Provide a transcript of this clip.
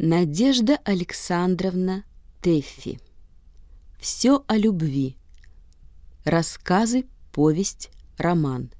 Надежда Александровна Тэффи. Все о любви. Рассказы, повесть, роман.